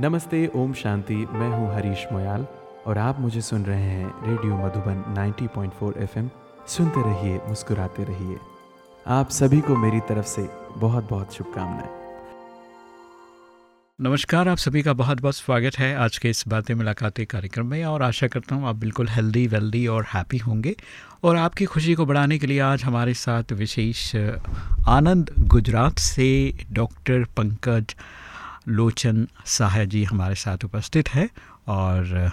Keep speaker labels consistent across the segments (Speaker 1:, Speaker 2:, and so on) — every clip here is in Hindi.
Speaker 1: नमस्ते, ओम शांति। मैं हूँ हरीश मोयाल और आप मुझे सुन रहे हैं रेडियो मधुबन 90.4 एफएम। सुनते रहिए, मुस्कुराते रहिए। आप सभी को मेरी तरफ़ से बहुत बहुत शुभकामनाएँ।
Speaker 2: नमस्कार, आप सभी का बहुत बहुत स्वागत है आज के इस बातें मुलाकातें कार्यक्रम में और आशा करता हूँ आप बिल्कुल हेल्दी, वेल्दी और हैप्पी होंगे। और आपकी खुशी को बढ़ाने के लिए आज हमारे साथ विशेष, आनंद गुजरात से डॉक्टर पंकज लोचन साहा जी हमारे साथ उपस्थित है और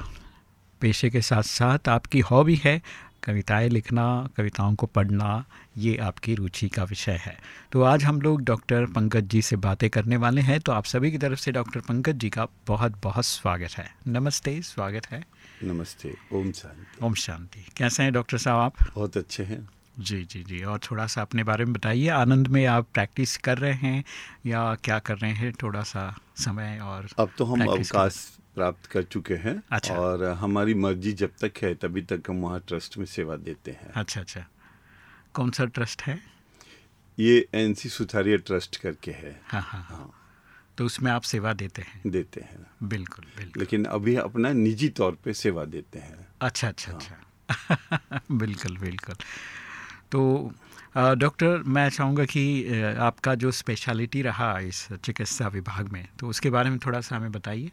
Speaker 2: पेशे के साथ साथ आपकी हॉबी है कविताएँ लिखना कविताओं को पढ़ना ये आपकी रुचि का विषय है। तो आज हम लोग डॉक्टर पंकज जी से बातें करने वाले हैं तो आप सभी की तरफ़ से डॉक्टर पंकज जी का बहुत बहुत स्वागत है। नमस्ते स्वागत है।
Speaker 3: नमस्ते ओम शांति।
Speaker 2: ओम शांति। कैसे हैं डॉक्टर साहब आप?
Speaker 3: बहुत अच्छे हैं।
Speaker 2: जी जी जी। और थोड़ा सा अपने बारे में बताइए आनंद में आप प्रैक्टिस कर रहे हैं या क्या कर रहे हैं? थोड़ा सा समय और
Speaker 3: अब तो हम अवकाश प्राप्त कर चुके हैं
Speaker 2: अच्छा।
Speaker 3: और हमारी मर्ज़ी जब तक है तभी तक हम वहाँ ट्रस्ट में सेवा देते हैं।
Speaker 2: अच्छा अच्छा। कौन सा ट्रस्ट है?
Speaker 3: ये एनसी सुथारिया ट्रस्ट करके है
Speaker 2: हाँ हाँ।
Speaker 3: हाँ।
Speaker 2: तो उसमें आप सेवा देते हैं?
Speaker 3: देते हैं।
Speaker 2: बिल्कुल बिल्कुल।
Speaker 3: लेकिन अभी अपना निजी तौर पे सेवा देते हैं।
Speaker 2: अच्छा अच्छा हाँ। अच्छा। बिल्कुल बिल्कुल। तो डॉक्टर, मैं चाहूँगा कि आपका जो स्पेशलिटी रहा इस चिकित्सा विभाग में तो उसके बारे में थोड़ा सा हमें बताइए।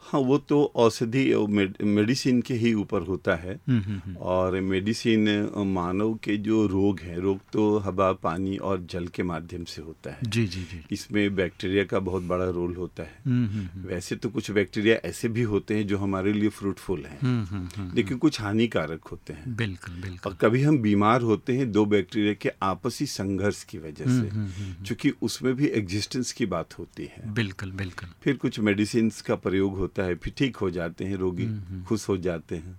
Speaker 3: हाँ वो तो औषधि मेडिसिन के ही ऊपर होता है।
Speaker 2: हम्म, हम्म, हम्म।
Speaker 3: और मेडिसिन मानव के जो रोग है रोग तो हवा पानी और जल के माध्यम से होता है।
Speaker 2: जी जी जी।
Speaker 3: इसमें बैक्टीरिया का बहुत बड़ा रोल होता है। वैसे तो कुछ बैक्टीरिया ऐसे भी होते हैं जो हमारे लिए फ्रूटफुल हैं। लेकिन कुछ हानिकारक होते हैं।
Speaker 2: बिल्कुल बिल्कुल।
Speaker 3: और कभी हम बीमार होते हैं दो बैक्टीरिया के आपसी संघर्ष की वजह से
Speaker 2: हम्म,
Speaker 3: उसमें भी एग्जिस्टेंस की बात होती है।
Speaker 2: बिल्कुल बिल्कुल।
Speaker 3: फिर कुछ मेडिसिन का प्रयोग होता है फिर ठीक हो जाते हैं रोगी
Speaker 2: हम्म,
Speaker 3: खुश हो जाते हैं।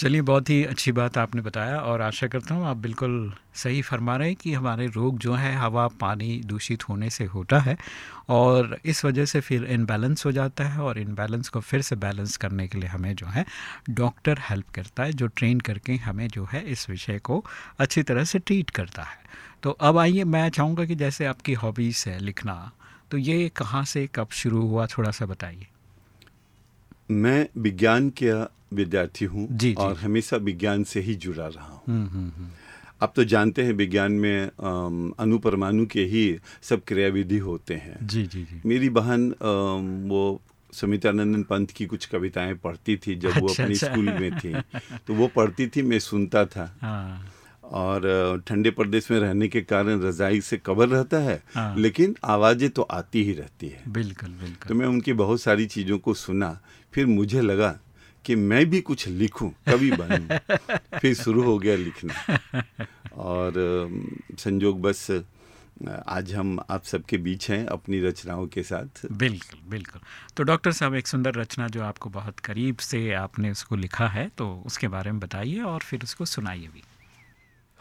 Speaker 2: चलिए बहुत ही अच्छी बात आपने बताया और आशा करता हूँ आप बिल्कुल सही फरमा रहे हैं कि हमारे रोग जो है हवा पानी दूषित होने से होता है और इस वजह से फिर इनबैलेंस हो जाता है और इनबैलेंस को फिर से बैलेंस करने के लिए हमें जो है डॉक्टर हेल्प करता है जो ट्रेन करके हमें जो है इस विषय को अच्छी तरह से ट्रीट करता है। तो अब आइए मैं चाहूँगा कि जैसे आपकी हॉबीज़ है लिखना तो ये कहाँ से कब शुरू हुआ थोड़ा सा बताइए।
Speaker 3: मैं विज्ञान का विद्यार्थी हूँ। और हमेशा विज्ञान से ही जुड़ा रहा हूँ।
Speaker 2: हम्म हम्म हम्म।
Speaker 3: आप तो जानते हैं विज्ञान में अम, अणु परमाणु के ही सब क्रियाविधि होते हैं।
Speaker 2: जी जी जी।
Speaker 3: मेरी बहन वो समितानंदन पंत की कुछ कविताएँ पढ़ती थी जब
Speaker 2: अच्छा, वो
Speaker 3: अपने
Speaker 2: अच्छा।
Speaker 3: स्कूल में थी। तो वो पढ़ती थी मैं सुनता था।
Speaker 2: हाँ।
Speaker 3: और ठंडे प्रदेश में रहने के कारण रजाई से कवर रहता है
Speaker 2: हाँ।
Speaker 3: लेकिन आवाज़ें तो आती ही रहती है।
Speaker 2: बिल्कुल बिल्कुल।
Speaker 3: तो मैं उनकी बहुत सारी चीज़ों को सुना फिर मुझे लगा कि मैं भी कुछ लिखूं कवि बनूं। फिर शुरू हो गया लिखना। और संजोग बस आज हम आप सबके बीच हैं अपनी रचनाओं के साथ।
Speaker 2: बिल्कुल बिल्कुल। तो डॉक्टर साहब एक सुंदर रचना जो आपको बहुत करीब से आपने उसको लिखा है तो उसके बारे में बताइए और फिर उसको सुनाइए भी।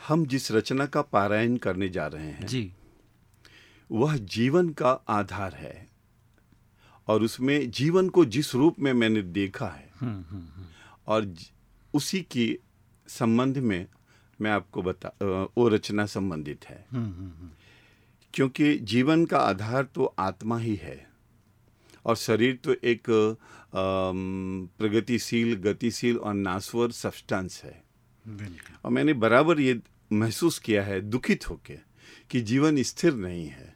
Speaker 3: हम जिस रचना का पारायण करने जा रहे हैं
Speaker 2: जी।
Speaker 3: वह जीवन का आधार है और उसमें जीवन को जिस रूप में मैंने देखा है
Speaker 2: हम्म हम्म हम्म,
Speaker 3: और उसी की संबंध में मैं आपको बता वो रचना संबंधित है। क्योंकि जीवन का आधार तो आत्मा ही है और शरीर तो एक प्रगतिशील गतिशील और नासवर सब्सटेंस है। और मैंने बराबर ये महसूस किया है दुखित होके कि जीवन स्थिर नहीं है।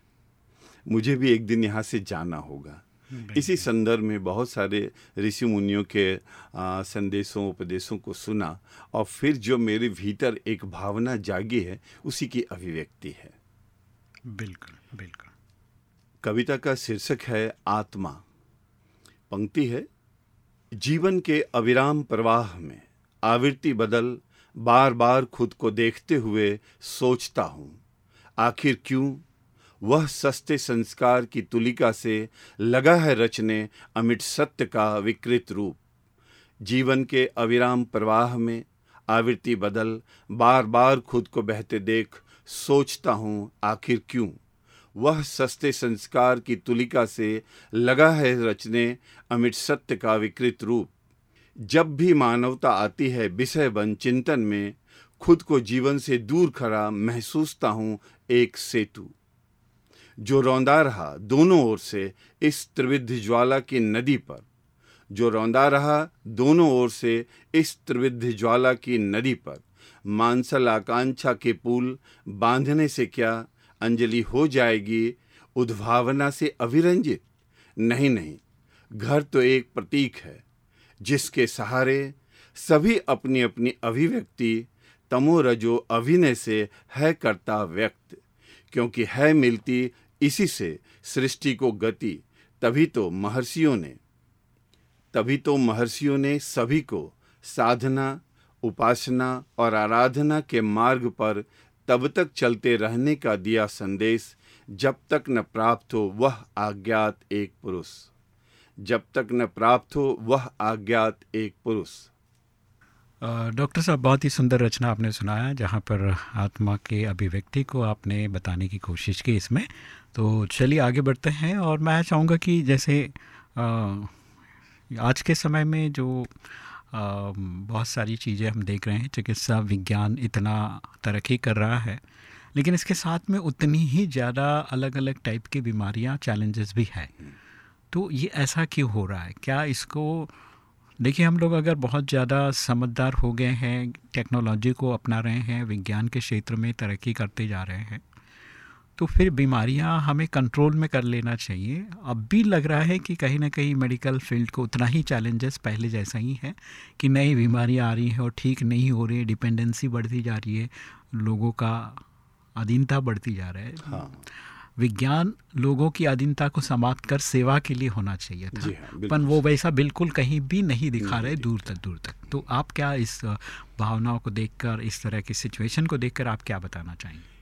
Speaker 3: मुझे भी एक दिन यहाँ से जाना होगा। इसी संदर्भ में बहुत सारे ऋषि मुनियों के आ, संदेशों उपदेशों को सुना और फिर जो मेरे भीतर एक भावना जागी है उसी की अभिव्यक्ति है।
Speaker 2: बिल्कुल बिल्कुल।
Speaker 3: कविता का शीर्षक है आत्मा। पंक्ति है जीवन के अविराम प्रवाह में आवृत्ति बदल बार बार खुद को देखते हुए सोचता हूँ। आखिर क्यों? वह सस्ते संस्कार की तुलिका से लगा है रचने अमिट सत्य का विकृत रूप। जीवन के अविराम प्रवाह में आवृत्ति बदल बार बार खुद को बहते देख सोचता हूँ, आखिर क्यों? वह सस्ते संस्कार की तुलिका से लगा है रचने अमिट सत्य का विकृत रूप। जब भी मानवता आती है विषय बन चिंतन में, खुद को जीवन से दूर खड़ा महसूसता हूँ एक सेतु। जो रौंदा रहा दोनों ओर से इस त्रिविध ज्वाला की नदी पर, जो रौंदा रहा दोनों ओर से इस त्रिविध ज्वाला की नदी पर मानसल आकांक्षा के पुल बांधने से क्या अंजलि हो जाएगी उद्भावना से अविरंजित नहीं नहीं, घर तो एक प्रतीक है। जिसके सहारे सभी अपनी अपनी अभिव्यक्ति तमो रजो अभिनय से है करता व्यक्त। क्योंकि है मिलती इसी से सृष्टि को गति, तभी तो महर्षियों ने। तभी तो महर्षियों ने सभी को साधना, उपासना और आराधना के मार्ग पर तब तक चलते रहने का दिया संदेश, जब तक न प्राप्त हो वह आज्ञात एक पुरुष। जब तक न प्राप्त हो वह आज्ञात एक पुरुष।
Speaker 2: डॉक्टर साहब बहुत ही सुंदर रचना आपने सुनाया जहाँ पर आत्मा के अभिव्यक्ति को आपने बताने की कोशिश की इसमें। तो चलिए आगे बढ़ते हैं और मैं चाहूँगा कि जैसे आ, आज के समय में जो आ, बहुत सारी चीज़ें हम देख रहे हैं चिकित्सा विज्ञान इतना तरक्की कर रहा है लेकिन इसके साथ में उतनी ही ज़्यादा अलग अलग टाइप की बीमारियाँ चैलेंजेस भी हैं। तो ये ऐसा क्यों हो रहा है? क्या इसको, देखिए, हम लोग अगर बहुत ज़्यादा समझदार हो गए हैं, टेक्नोलॉजी को अपना रहे हैं, विज्ञान के क्षेत्र में तरक्की करते जा रहे हैं तो फिर बीमारियाँ हमें कंट्रोल में कर लेना चाहिए। अब भी लग रहा है कि कहीं ना कहीं मेडिकल फ़ील्ड को उतना ही चैलेंजेस पहले जैसा ही है कि नई बीमारियाँ आ रही हैं और ठीक नहीं हो रही है डिपेंडेंसी बढ़ती जा रही है, लोगों का अधीनता बढ़ती जा रहा है। हाँ। विज्ञान लोगों की अधीनता को समाप्त कर सेवा के लिए होना चाहिए था। हाँ, पर वो वैसा बिल्कुल कहीं भी नहीं दिखा रहे दूर तक दूर तक। तो आप क्या इस भावनाओं को देखकर इस तरह की सिचुएशन को देखकर आप क्या बताना चाहेंगे?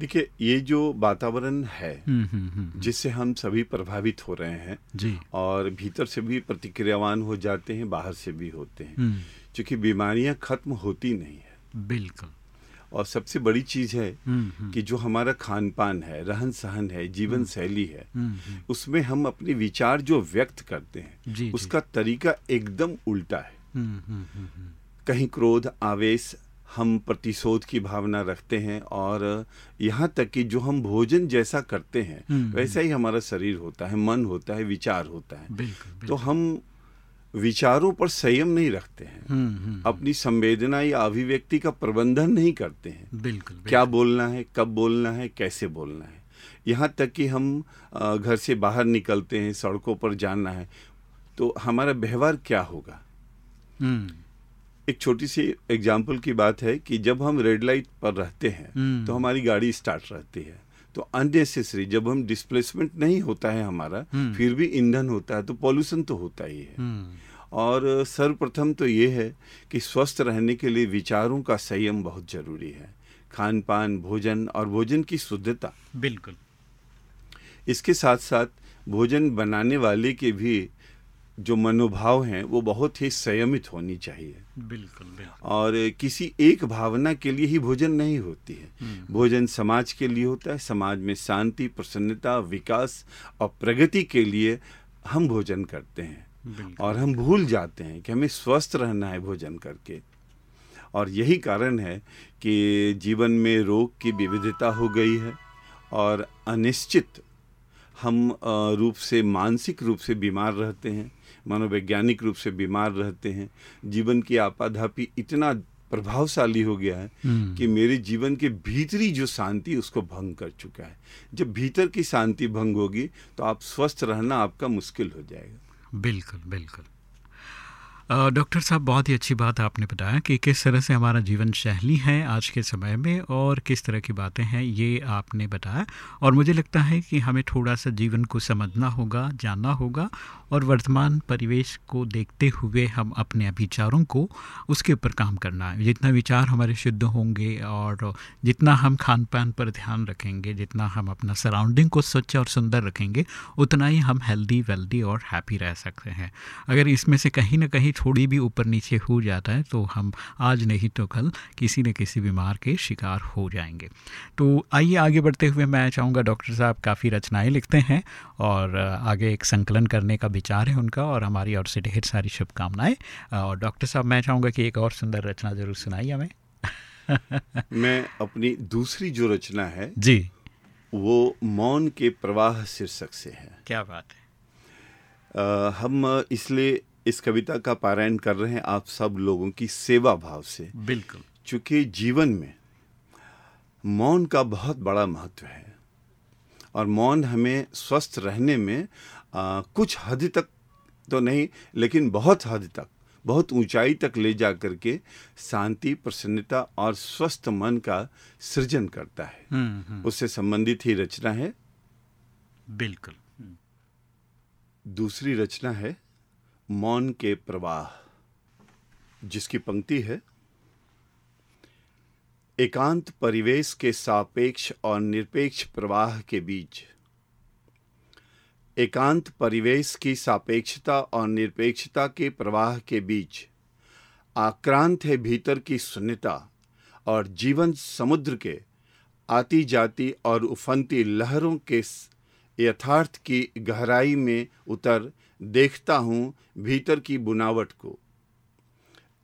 Speaker 3: देखिए ये जो वातावरण है हम्म, हम्म, हम्म, जिससे हम सभी प्रभावित हो रहे हैं
Speaker 2: जी।
Speaker 3: और भीतर से भी प्रतिक्रियावान हो जाते हैं बाहर से भी होते हैं क्योंकि बीमारियाँ खत्म होती नहीं है।
Speaker 2: बिल्कुल।
Speaker 3: और सबसे बड़ी चीज़ है कि जो हमारा खान पान है रहन सहन है जीवन शैली है उसमें हम अपने विचार जो व्यक्त करते हैं जी, उसका जी. तरीका एकदम उल्टा है कहीं क्रोध आवेश हम प्रतिशोध की भावना रखते हैं और यहाँ तक कि जो हम भोजन जैसा करते हैं हम्म, हम्म। वैसा ही हमारा शरीर होता है मन होता है विचार होता है
Speaker 2: बिल्कुल, बिल्कुल।
Speaker 3: तो हम विचारों पर संयम नहीं रखते हैं। हम्म, अपनी संवेदना या अभिव्यक्ति का प्रबंधन नहीं करते हैं।
Speaker 2: बिल्कुल, बिल्कुल।
Speaker 3: क्या बोलना है कब बोलना है कैसे बोलना है। यहाँ तक कि हम घर से बाहर निकलते हैं सड़कों पर जाना है तो हमारा व्यवहार क्या होगा? एक छोटी सी एग्ज़ाम्पल की बात है कि जब हम रेड लाइट पर रहते हैं हम्म। तो हमारी गाड़ी स्टार्ट रहती है। तो अननेसेसरी जब हम डिस्प्लेसमेंट नहीं होता है हमारा हम्म। फिर भी ईंधन होता है तो पॉल्यूशन तो होता ही है हम्म। और सर्वप्रथम तो ये है कि स्वस्थ रहने के लिए विचारों का संयम बहुत ज़रूरी है खान पान भोजन और भोजन की शुद्धता
Speaker 2: बिल्कुल
Speaker 3: इसके साथ साथ भोजन बनाने वाले के भी जो मनोभाव हैं वो बहुत ही संयमित होनी चाहिए।
Speaker 2: बिल्कुल, बिल्कुल।
Speaker 3: और किसी एक भावना के लिए ही भोजन नहीं होती है। हम्म। भोजन समाज के लिए होता है समाज में शांति प्रसन्नता विकास और प्रगति के लिए हम भोजन करते हैं। और हम भूल जाते हैं कि हमें स्वस्थ रहना है भोजन करके। और यही कारण है कि जीवन में रोग की विविधता हो गई है और अनिश्चित हम रूप से मानसिक रूप से बीमार रहते हैं मनोवैज्ञानिक रूप से बीमार रहते हैं। जीवन की आपाधापी इतना प्रभावशाली हो गया है हम्म। कि मेरे जीवन के भीतरी जो शांति उसको भंग कर चुका है। जब भीतर की शांति भंग होगी तो आप स्वस्थ रहना आपका मुश्किल हो जाएगा।
Speaker 2: बिल्कुल बिल्कुल। डॉक्टर साहब, बहुत ही अच्छी बात आपने बताया कि किस तरह से हमारा जीवन शैली है आज के समय में और किस तरह की बातें हैं, ये आपने बताया और मुझे लगता है कि हमें थोड़ा सा जीवन को समझना होगा, जानना होगा और वर्तमान परिवेश को देखते हुए हम अपने विचारों को उसके ऊपर काम करना है। जितना विचार हमारे शुद्ध होंगे और जितना हम खान पान पर ध्यान रखेंगे, जितना हम अपना सराउंडिंग को स्वच्छ और सुंदर रखेंगे, उतना ही हम हेल्दी वेल्दी और हैप्पी रह सकते हैं। अगर इसमें से कहीं ना कहीं थोड़ी भी ऊपर नीचे हो जाता है तो हम आज नहीं तो कल किसी न किसी बीमार के शिकार हो जाएँगे। तो आइए आगे बढ़ते हुए मैं चाहूँगा डॉक्टर साहब काफ़ी रचनाएँ लिखते हैं और आगे एक संकलन करने का विचार है उनका और हमारी ओर से ढेर सारी शुभकामनाएँ। और डॉक्टर साहब मैं चाहूँगा कि एक और सुंदर रचना ज़रूर सुनाइए हमें।
Speaker 3: मैं अपनी दूसरी जो रचना है
Speaker 2: जी।
Speaker 3: वो मौन के प्रवाह शीर्षक से है।
Speaker 2: क्या बात है।
Speaker 3: आ, हम इसलिए इस कविता का पारायण कर रहे हैं आप सब लोगों की सेवा भाव से।
Speaker 2: बिल्कुल।
Speaker 3: चूँकि जीवन में मौन का बहुत बड़ा महत्व है और मौन हमें स्वस्थ रहने में आ, कुछ हद तक तो नहीं लेकिन बहुत हद तक बहुत ऊंचाई तक ले जा करके शांति प्रसन्नता और स्वस्थ मन का सृजन करता है।
Speaker 2: हम्म हम्म।
Speaker 3: उससे संबंधित ही रचना है।
Speaker 2: बिल्कुल।
Speaker 3: दूसरी रचना है मौन के प्रवाह। जिसकी पंक्ति है, एकांत परिवेश के सापेक्ष और निरपेक्ष प्रवाह के बीच। एकांत परिवेश की सापेक्षता और निरपेक्षता के प्रवाह के बीच। आक्रांत है भीतर की शून्यता और जीवन समुद्र के आती जाती और उफनती लहरों के यथार्थ की गहराई में उतर देखता हूँ भीतर की बुनावट को।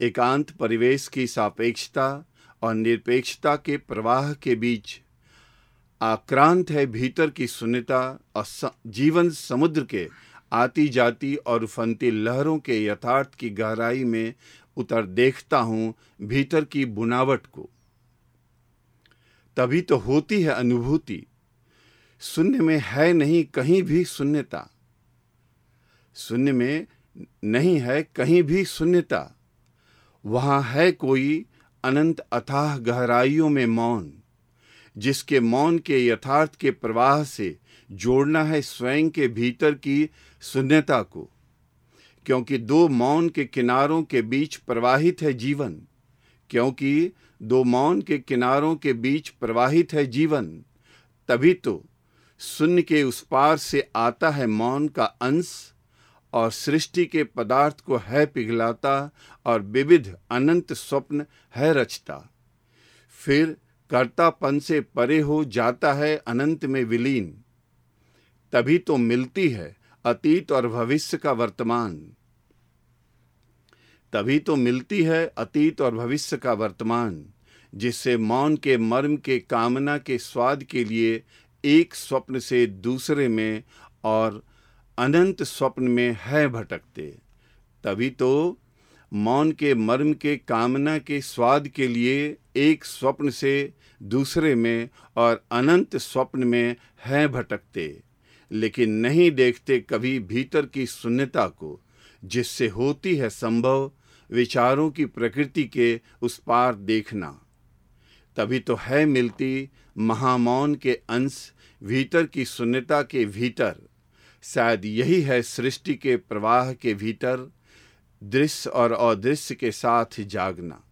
Speaker 3: एकांत परिवेश की सापेक्षता और निरपेक्षता के प्रवाह के बीच आक्रांत है भीतर की शून्यता और स- जीवन समुद्र के आती जाती और उफनती लहरों के यथार्थ की गहराई में उतर देखता हूँ भीतर की बुनावट को। तभी तो होती है अनुभूति। शून्य में है नहीं कहीं भी शून्यता शून्य में नहीं है, कहीं भी शून्यता। वहाँ है कोई अनंत अथाह गहराइयों में मौन, जिसके मौन के यथार्थ के प्रवाह से जोड़ना है स्वयं के भीतर की शून्यता को। क्योंकि दो मौन के किनारों के बीच प्रवाहित है जीवन, क्योंकि दो मौन के किनारों के बीच प्रवाहित है जीवन, तभी तो शून्य के उस पार से आता है मौन का अंश और सृष्टि के पदार्थ को है पिघलाता और विविध अनंत स्वप्न है रचता। फिर कर्तापन से परे हो जाता है अनंत में विलीन। तभी तो मिलती है अतीत और भविष्य का वर्तमान। तभी तो मिलती है अतीत और भविष्य का वर्तमान, जिससे मौन के मर्म के कामना के स्वाद के लिए एक स्वप्न से दूसरे में और अनंत स्वप्न में है भटकते। तभी तो मौन के मर्म के, कामना के स्वाद के लिए एक स्वप्न से दूसरे में और अनंत स्वप्न में है भटकते। लेकिन नहीं देखते कभी भीतर की शून्यता को, जिससे होती है संभव विचारों की प्रकृति के उस पार देखना। तभी तो है मिलती महामौन के अंश, भीतर की शून्यता के भीतर। शायद यही है सृष्टि के प्रवाह के भीतर दृश्य और अदृश्य के साथ जागना।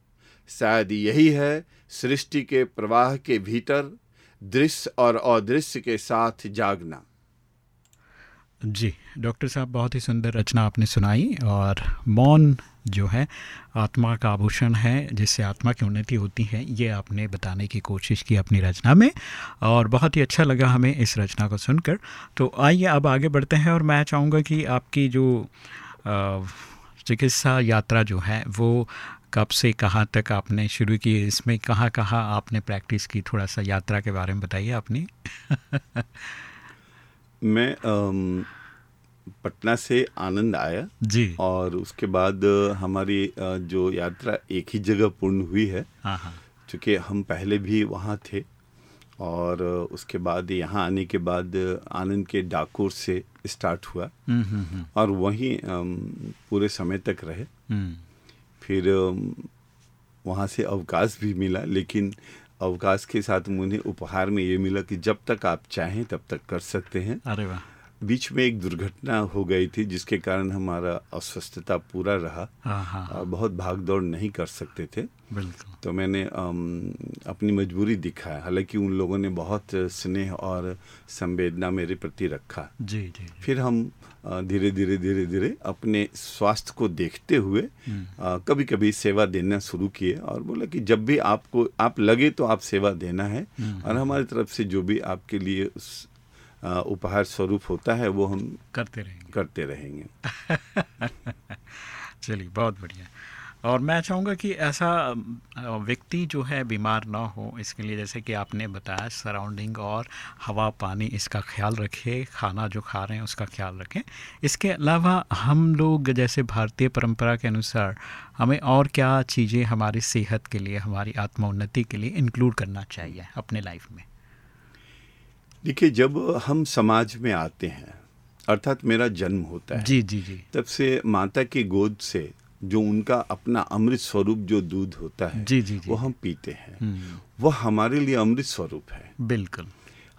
Speaker 3: शायद यही है सृष्टि के प्रवाह के भीतर दृश्य और अदृश्य के साथ जागना।
Speaker 2: जी, डॉक्टर साहब, बहुत ही सुंदर रचना आपने सुनाई और मौन जो है, आत्मा का आभूषण है, जिससे आत्मा की उन्नति होती है, ये आपने बताने की कोशिश की अपनी रचना में और बहुत ही अच्छा लगा हमें इस रचना को सुनकर। तो आइए, अब आगे बढ़ते हैं और मैं चाहूँगा कि आपकी जो चिकित्सा यात्रा जो है, वो कब से कहाँ तक आपने शुरू की, इसमें कहाँ कहाँ आपने प्रैक्टिस की, थोड़ा सा यात्रा के बारे में बताइए अपनी।
Speaker 3: मैं पटना से आनंद आया
Speaker 2: जी।
Speaker 3: और उसके बाद हमारी जो यात्रा एक ही जगह पूर्ण हुई है।
Speaker 2: हाँ हाँ।
Speaker 3: क्योंकि हम पहले भी वहाँ थे और उसके बाद यहाँ आने के बाद आनंद के डाकोर से स्टार्ट हुआ।
Speaker 2: हम्म हम्म हम्म।
Speaker 3: और वहीं पूरे समय तक रहे। फिर वहाँ से अवकाश भी मिला लेकिन अवकाश के साथ मुझे उपहार में ये मिला कि जब तक आप चाहें, तब तक कर सकते हैं।
Speaker 2: अरे वाह।
Speaker 3: बीच में एक दुर्घटना हो गई थी जिसके कारण हमारा अस्वस्थता पूरा रहा। और बहुत भाग दौड़ नहीं कर सकते थे।
Speaker 2: बिल्कुल।
Speaker 3: तो मैंने अम, अपनी मजबूरी दिखाया। हालाँकि उन लोगों ने बहुत स्नेह और संवेदना मेरे प्रति रखा।
Speaker 2: जी जी जी।
Speaker 3: फिर हम धीरे धीरे धीरे धीरे अपने स्वास्थ्य को देखते हुए कभी कभी सेवा देना शुरू किए और बोला कि जब भी आपको आप लगे तो आप सेवा देना है। और हमारी तरफ़ से जो भी आपके लिए उपहार स्वरूप होता है वो हम
Speaker 2: करते रहेंगे।
Speaker 3: करते रहेंगे।
Speaker 2: चलिए बहुत बढ़िया। और मैं चाहूँगा कि ऐसा व्यक्ति जो है बीमार ना हो इसके लिए जैसे कि आपने बताया सराउंडिंग और हवा पानी इसका ख्याल रखें खाना जो खा रहे हैं उसका ख्याल रखें। इसके अलावा हम लोग जैसे भारतीय परंपरा के अनुसार हमें और क्या चीज़ें हमारी सेहत के लिए हमारी आत्मोन्नति के लिए इंक्लूड करना चाहिए अपने लाइफ में?
Speaker 3: देखिए जब हम समाज में आते हैं अर्थात मेरा जन्म होता है
Speaker 2: जी जी जी।
Speaker 3: तब से माता की गोद से जो उनका अपना अमृत स्वरूप जो दूध होता है
Speaker 2: जी जी जी।
Speaker 3: वो हम पीते हैं। वो हमारे लिए अमृत स्वरूप है।
Speaker 2: बिल्कुल।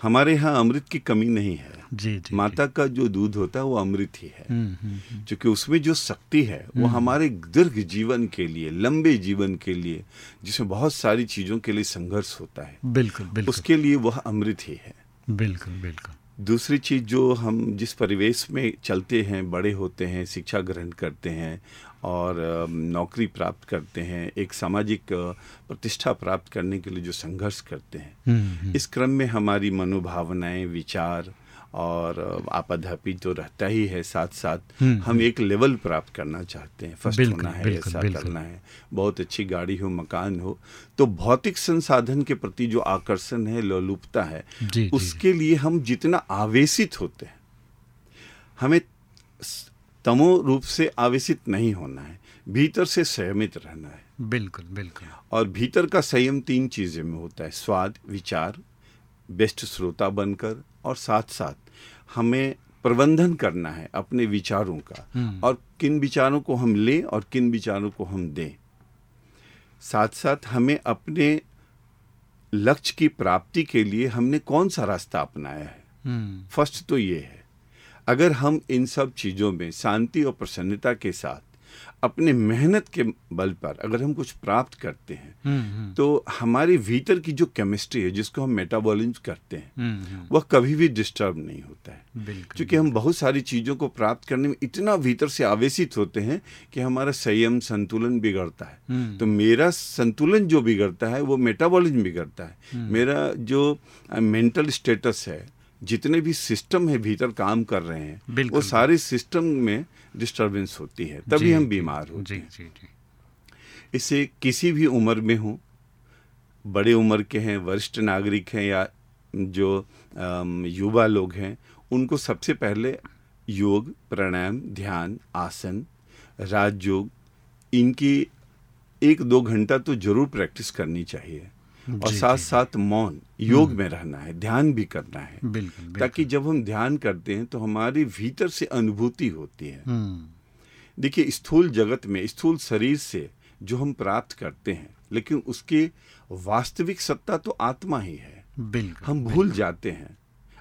Speaker 3: हमारे यहाँ अमृत की कमी नहीं है।
Speaker 2: जी जी
Speaker 3: माता का जो दूध होता है वो अमृत ही है।
Speaker 2: हम्म, हम्म, हम्म।
Speaker 3: क्योंकि उसमें जो शक्ति है वो हमारे दीर्घ जीवन के लिए लंबे जीवन के लिए जिसमें बहुत सारी चीज़ों के लिए संघर्ष होता है
Speaker 2: बिल्कुल बिल्कुल।
Speaker 3: उसके लिए वह अमृत ही है।
Speaker 2: बिल्कुल बिल्कुल
Speaker 3: दूसरी चीज़ जो हम जिस परिवेश में चलते हैं बड़े होते हैं शिक्षा ग्रहण करते हैं और नौकरी प्राप्त करते हैं एक सामाजिक प्रतिष्ठा प्राप्त करने के लिए जो संघर्ष करते हैं
Speaker 2: हम्म, हम्म।
Speaker 3: इस क्रम में हमारी मनोभावनाएँ विचार और अ, आपाधापी तो रहता ही है साथ साथ
Speaker 2: हम्म,
Speaker 3: हम एक लेवल प्राप्त करना चाहते हैं। फ़र्स्ट होना है ऐसा करना है। बहुत अच्छी गाड़ी हो मकान हो तो भौतिक संसाधन के प्रति जो आकर्षण है लोलुपता है
Speaker 2: जी, उसके जी,
Speaker 3: उसके लिए हम जितना आवेशित होते हैं हमें तमो रूप से आवेशित नहीं होना है भीतर से संयमित रहना है।
Speaker 2: बिल्कुल बिल्कुल।
Speaker 3: और भीतर का संयम तीन चीज़ें में होता है स्वाद विचार बेस्ट श्रोता बनकर और साथ साथ हमें प्रबंधन करना है अपने विचारों का।
Speaker 2: हम्म।
Speaker 3: और किन विचारों को हम लें और किन विचारों को हम दें। साथ साथ हमें अपने लक्ष्य की प्राप्ति के लिए हमने कौन सा रास्ता अपनाया है?
Speaker 2: हम्म,
Speaker 3: फ़र्स्ट तो ये है अगर हम इन सब चीज़ों में शांति और प्रसन्नता के साथ अपने मेहनत के बल पर अगर हम कुछ प्राप्त करते हैं
Speaker 2: हम्म, हम्म,
Speaker 3: तो हमारे भीतर की जो केमिस्ट्री है जिसको हम मेटाबॉलिज्म करते हैं
Speaker 2: हम्म,
Speaker 3: वह कभी भी डिस्टर्ब नहीं होता है। क्योंकि हम बहुत सारी चीज़ों को प्राप्त करने में इतना भीतर से आवेशित होते हैं कि हमारा संयम संतुलन बिगड़ता है। तो मेरा संतुलन जो बिगड़ता है वो मेटाबॉलिज्म बिगड़ता है। मेरा जो मेंटल स्टेटस है जितने भी सिस्टम है भीतर काम कर रहे हैं वो सारे सिस्टम में डिस्टरबेंस होती है तभी हम बीमार होते
Speaker 2: जी
Speaker 3: हैं।
Speaker 2: जी जी।
Speaker 3: इससे किसी भी उम्र में हो बड़े उम्र के हैं वरिष्ठ नागरिक हैं या जो युवा लोग हैं उनको सबसे पहले योग प्राणायाम ध्यान आसन राजयोग इनकी एक दो घंटा तो ज़रूर प्रैक्टिस करनी चाहिए। और साथ साथ मौन योग में रहना है ध्यान भी करना है
Speaker 2: बिल्कुल बिल्कुल।
Speaker 3: ताकि जब हम ध्यान करते हैं तो हमारे भीतर से अनुभूति होती है।
Speaker 2: हम्म,
Speaker 3: देखिए स्थूल जगत में स्थूल शरीर से जो हम प्राप्त करते हैं लेकिन उसकी वास्तविक सत्ता तो आत्मा ही है।
Speaker 2: बिल्कुल
Speaker 3: हम भूल जाते हैं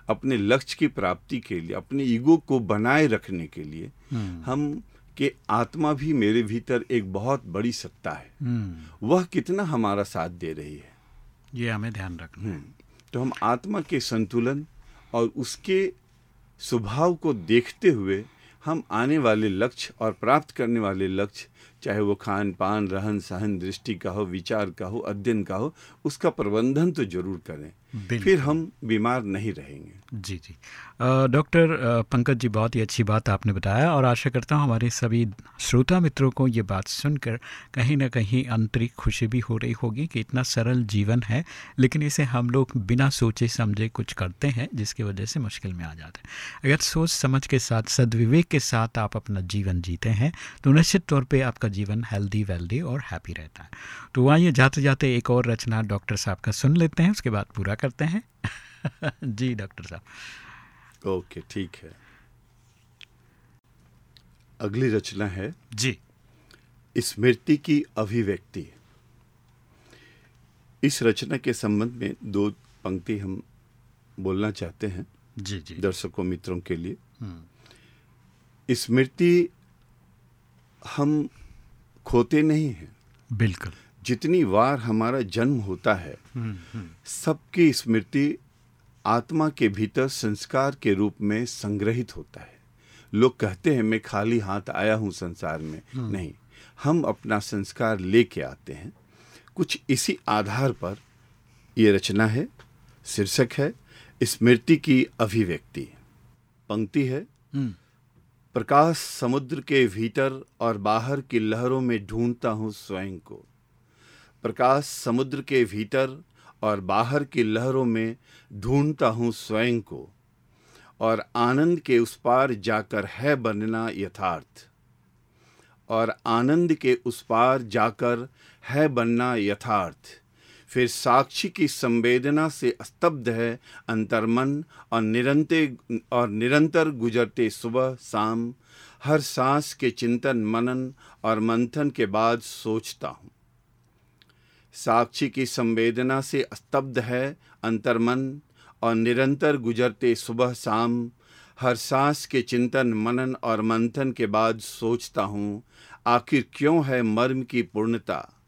Speaker 3: अपने लक्ष्य की प्राप्ति के लिए अपने ईगो को बनाए रखने के लिए।
Speaker 2: हम्म,
Speaker 3: हम कि आत्मा भी मेरे भीतर एक बहुत बड़ी सत्ता है।
Speaker 2: हम्म,
Speaker 3: वह कितना हमारा साथ दे रही है।
Speaker 2: ये हमें ध्यान रखना है।
Speaker 3: हम्म, तो हम आत्मा के संतुलन और उसके स्वभाव को देखते हुए हम आने वाले लक्ष्य और प्राप्त करने वाले लक्ष्य चाहे वो खान पान रहन सहन दृष्टि का हो विचार का हो अध्ययन का हो उसका प्रबंधन तो ज़रूर करें। फिर हम बीमार नहीं रहेंगे।
Speaker 2: जी जी। डॉक्टर पंकज जी बहुत ही अच्छी बात आपने बताया और आशा करता हूँ हमारे सभी श्रोता मित्रों को ये बात सुनकर कहीं ना कहीं आंतरिक खुशी भी हो रही होगी कि इतना सरल जीवन है लेकिन इसे हम लोग बिना सोचे समझे कुछ करते हैं जिसकी वजह से मुश्किल में आ जाते हैं। अगर सोच समझ के साथ सदविवेक के साथ आप अपना जीवन जीते हैं तो निश्चित तौर पे आपका जीवन हेल्दी वेल्दी और हैप्पी रहता है। तो आइए जाते जाते एक और रचना डॉक्टर साहब का सुन लेते हैं उसके बाद पूरा करते हैं। जी डॉक्टर साहब।
Speaker 3: ओके ठीक है। अगली रचना है।
Speaker 2: जी।
Speaker 3: स्मृति की अभिव्यक्ति। इस रचना के संबंध में दो पंक्ति हम बोलना चाहते हैं
Speaker 2: जी जी।
Speaker 3: दर्शकों मित्रों के लिए।
Speaker 2: हम्म,
Speaker 3: स्मृति हम खोते नहीं हैं।
Speaker 2: बिल्कुल।
Speaker 3: जितनी बार हमारा जन्म होता है
Speaker 2: हम्म, हम्म,
Speaker 3: सबकी स्मृति आत्मा के भीतर संस्कार के रूप में संग्रहित होता है। लोग कहते हैं मैं खाली हाथ आया हूँ संसार में। नहीं हम अपना संस्कार लेके आते हैं। कुछ इसी आधार पर ये रचना है शीर्षक है स्मृति की अभिव्यक्ति। पंक्ति है
Speaker 2: हम्म,
Speaker 3: प्रकाश समुद्र के भीतर और बाहर की लहरों में ढूंढता हूँ स्वयं को। प्रकाश समुद्र के भीतर और बाहर की लहरों में ढूंढता हूँ स्वयं को, और आनंद के उस पार जाकर है बनना यथार्थ। और आनंद के उस पार जाकर है बनना यथार्थ। फिर साक्षी की संवेदना से स्तब्ध है अंतर्मन और निरंतर और निरंतर गुजरते सुबह शाम। हर सांस के चिंतन, मनन और मंथन के बाद सोचता हूँ। साक्षी की संवेदना से स्तब्ध है अंतर्मन और निरंतर गुजरते सुबह शाम। हर सांस के चिंतन, मनन और मंथन के बाद सोचता हूँ, आखिर क्यों है मर्म की पूर्णता?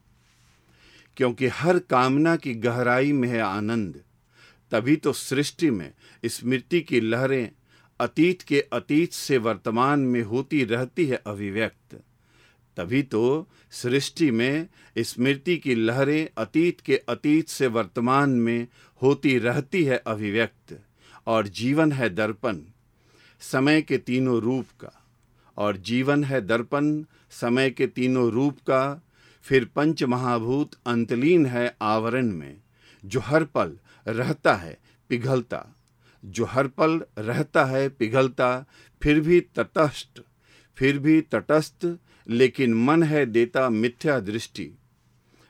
Speaker 3: क्योंकि हर कामना की गहराई में है आनंद। तभी तो सृष्टि में स्मृति की लहरें अतीत के अतीत से वर्तमान में होती रहती है अभिव्यक्त। तभी तो सृष्टि में स्मृति की लहरें अतीत के अतीत से वर्तमान में होती रहती है अभिव्यक्त, और जीवन है दर्पण, समय के तीनों रूप का। और जीवन है दर्पण, समय के तीनों रूप का फिर पंच महाभूत अंतलीन है आवरण में, जो हर पल रहता है पिघलता। जो हर पल रहता है पिघलता, फिर भी तटस्थ, फिर भी तटस्थ, लेकिन मन है देता मिथ्या दृष्टि।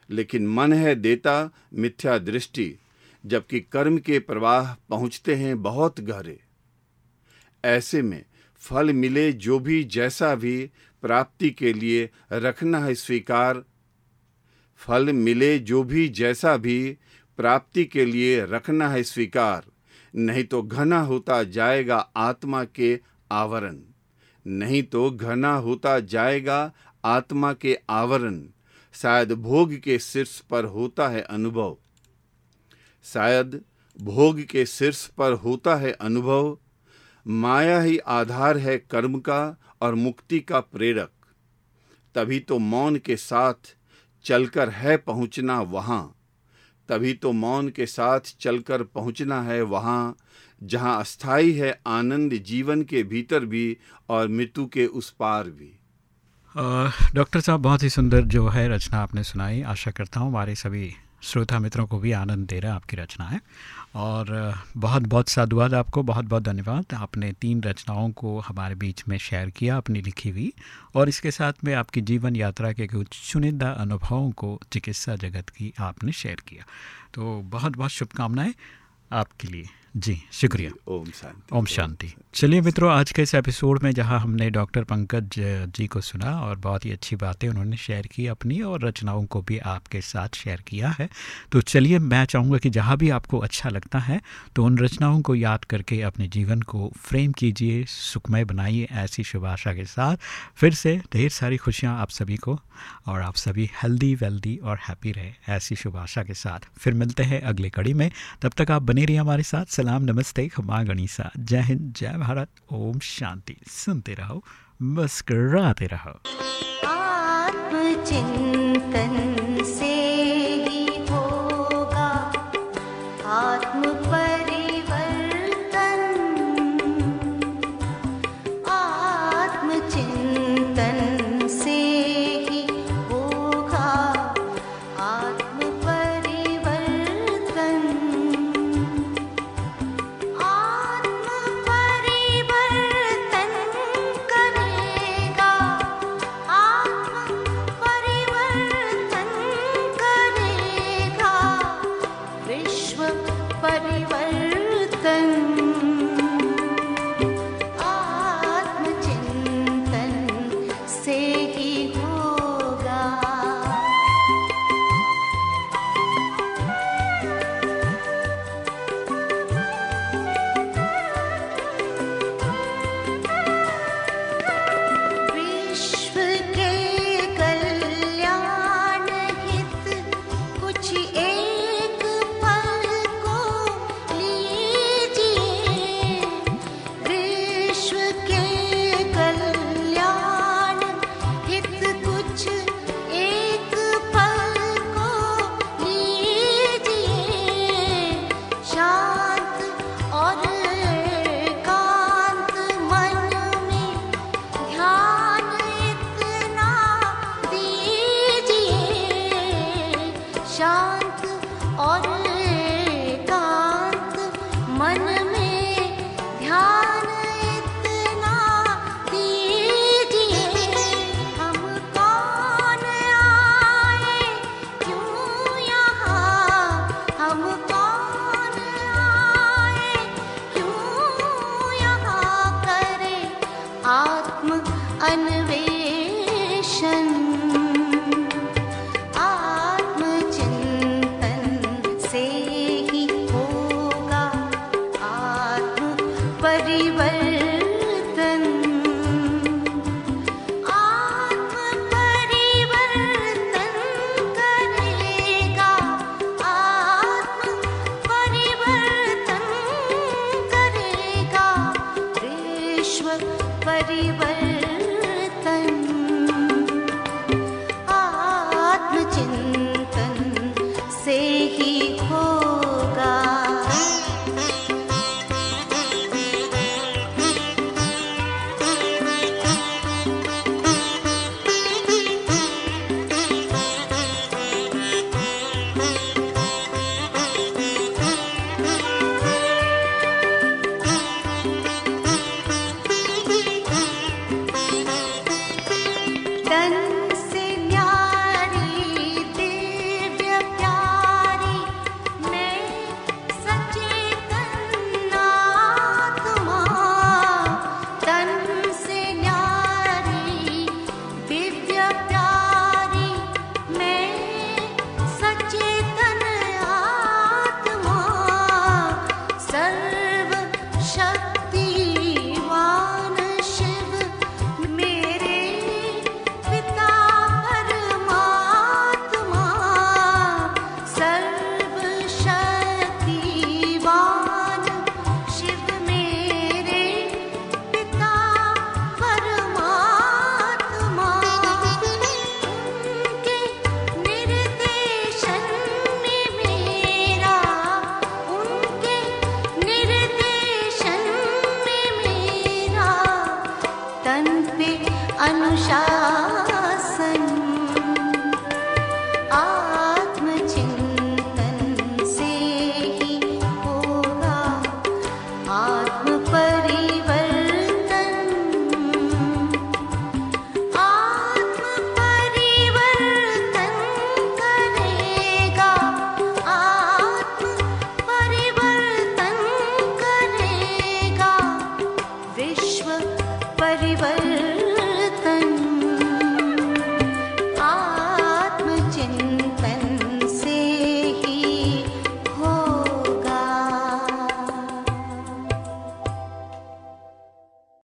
Speaker 3: लेकिन मन है देता मिथ्या दृष्टि, जबकि कर्म के प्रवाह पहुँचते हैं बहुत गहरे। ऐसे में फल मिले जो भी जैसा भी प्राप्ति के लिए रखना है स्वीकार फल मिले जो भी जैसा भी, प्राप्ति के लिए रखना है स्वीकार, नहीं तो घना होता जाएगा आत्मा के आवरण। नहीं तो घना होता जाएगा आत्मा के आवरण। शायद भोग के शीर्ष पर होता है अनुभव। शायद भोग के शीर्ष पर होता है अनुभव। माया ही आधार है कर्म का और मुक्ति का प्रेरक। तभी तो मौन के साथ चलकर है पहुँचना वहाँ। तभी तो मौन के साथ चलकर पहुँचना है वहाँ, जहाँ अस्थाई है आनंद जीवन के भीतर भी और मृत्यु के उस पार भी।
Speaker 2: डॉक्टर साहब, बहुत ही सुंदर जो है रचना आपने सुनाई। आशा करता हूँ हमारे सभी श्रोता मित्रों को भी आनंद दे रहा है आपकी रचना है। और बहुत बहुत साधुवाद आपको, बहुत बहुत धन्यवाद। आपने तीन रचनाओं को हमारे बीच में शेयर किया, अपनी लिखी हुई, और इसके साथ में आपकी जीवन यात्रा के कुछ चुनिंदा अनुभवों को चिकित्सा जगत की आपने शेयर किया। तो बहुत बहुत शुभकामनाएँ आपके लिए। जी शुक्रिया।
Speaker 3: ओम शांति।
Speaker 2: ओम शांति। चलिए मित्रों आज के इस एपिसोड में जहाँ हमने डॉक्टर पंकज जी को सुना और बहुत ही अच्छी बातें उन्होंने शेयर की अपनी और रचनाओं को भी आपके साथ शेयर किया है तो चलिए मैं चाहूँगा कि जहाँ भी आपको अच्छा लगता है तो उन रचनाओं को याद करके अपने जीवन को फ्रेम कीजिए सुखमय बनाइए ऐसी शुभ आशा के साथ। फिर से ढेर सारी खुशियाँ आप सभी को और आप सभी हेल्दी वेल्दी और हैप्पी रहे ऐसी शुभ आशा के साथ। फिर मिलते हैं अगले कड़ी में। तब तक आप बने रहिए हमारे साथ। सलाम, नमस्ते, खमा गणिसा, जय हिंद, जय भारत, ओम शांति। सुनते रहो, मुस्कराते रहो।
Speaker 4: आत्मचिंतन से